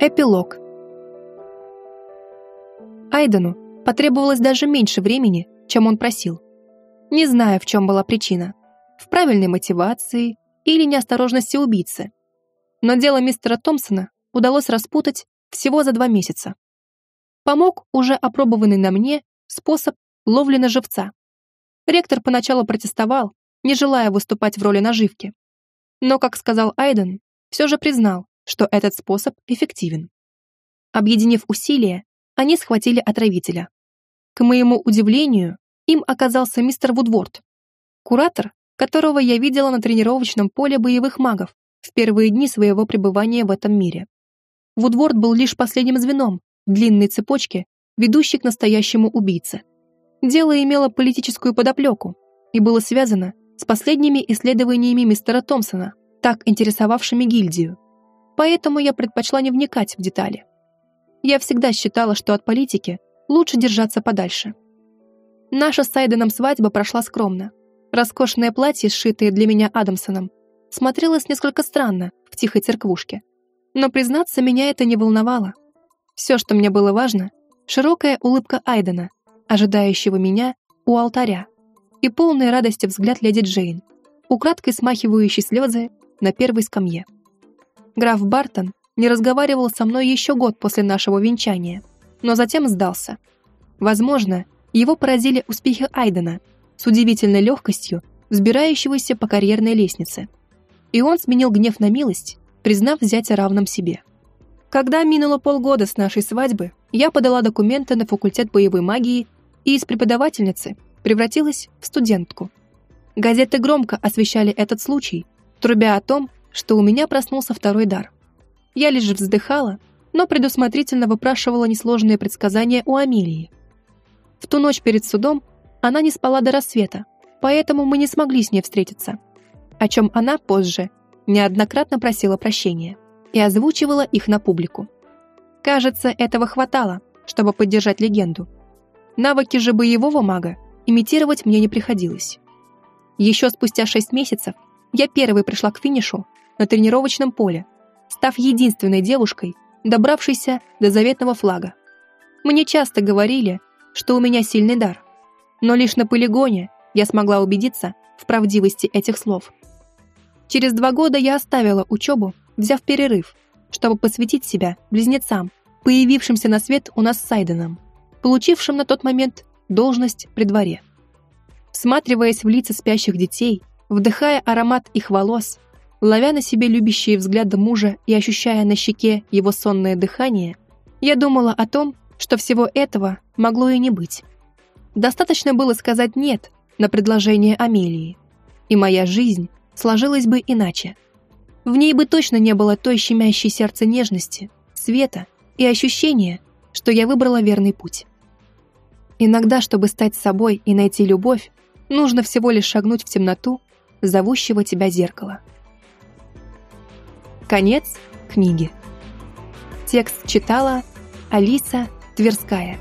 Эпилог. Айдену потребовалось даже меньше времени, чем он просил. Не знаю, в чем была причина. В правильной мотивации или неосторожности убийцы. Но дело мистера Томпсона удалось распутать всего за два месяца. Помог уже опробованный на мне способ ловли на живца. Ректор поначалу протестовал, не желая выступать в роли наживки. Но, как сказал Айден, все же признал, что этот способ эффективен. Объединив усилия, они схватили отравителя. К моему удивлению, им оказался мистер Вудворд, куратор, которого я видела на тренировочном поле боевых магов в первые дни своего пребывания в этом мире. Вудворд был лишь последним звеном в длинной цепочке, ведущей к настоящему убийце. Дело имело политическую подоплеку и было связано с последними исследованиями мистера Томпсона, так интересовавшими гильдию. Поэтому я предпочла не вникать в детали. Я всегда считала, что от политики лучше держаться подальше. Наша с Сайденом свадьба прошла скромно. Роскошное платье, сшитое для меня Адамсоном, смотрелось несколько странно в тихой церквушке. Но, признаться, меня это не волновало. Все, что мне было важно, широкая улыбка Айдена, ожидающего меня у алтаря, и полная радости взгляд леди Джейн, украдкой смахивающий слезы на первой скамье. Граф Бартон не разговаривал со мной еще год после нашего венчания, но затем сдался. Возможно, его поразили успехи Айдена с удивительной легкостью, взбирающегося по карьерной лестнице. И он сменил гнев на милость, признав зятя равным себе. Когда минуло полгода с нашей свадьбы, я подала документы на факультет боевой магии и из преподавательницы превратилась в студентку. Газеты громко освещали этот случай, трубя о том, что у меня проснулся второй дар. Я лишь вздыхала, но предусмотрительно выпрашивала несложные предсказания у Амелии. В ту ночь перед судом она не спала до рассвета, поэтому мы не смогли с ней встретиться, о чем она позже неоднократно просила прощения и озвучивала их на публику. Кажется, этого хватало, чтобы поддержать легенду. Навыки же боевого мага имитировать мне не приходилось. Еще спустя шесть месяцев я первой пришла к финишу на тренировочном поле, став единственной девушкой, добравшейся до заветного флага. Мне часто говорили, что у меня сильный дар, но лишь на полигоне я смогла убедиться в правдивости этих слов. Через два года я оставила учебу, взяв перерыв, чтобы посвятить себя близнецам, появившимся на свет у нас с Сайденом, получившим на тот момент должность при дворе. Всматриваясь в лица спящих детей, вдыхая аромат их волос, Ловя на себе любящие взгляды мужа и ощущая на щеке его сонное дыхание, я думала о том, что всего этого могло и не быть. Достаточно было сказать «нет» на предложение Амелии, и моя жизнь сложилась бы иначе. В ней бы точно не было той щемящей сердце нежности, света и ощущения, что я выбрала верный путь. Иногда, чтобы стать собой и найти любовь, нужно всего лишь шагнуть в темноту зовущего тебя зеркала. Конец книги. Текст читала Алиса Тверская.